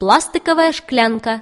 пластиковая шклянка.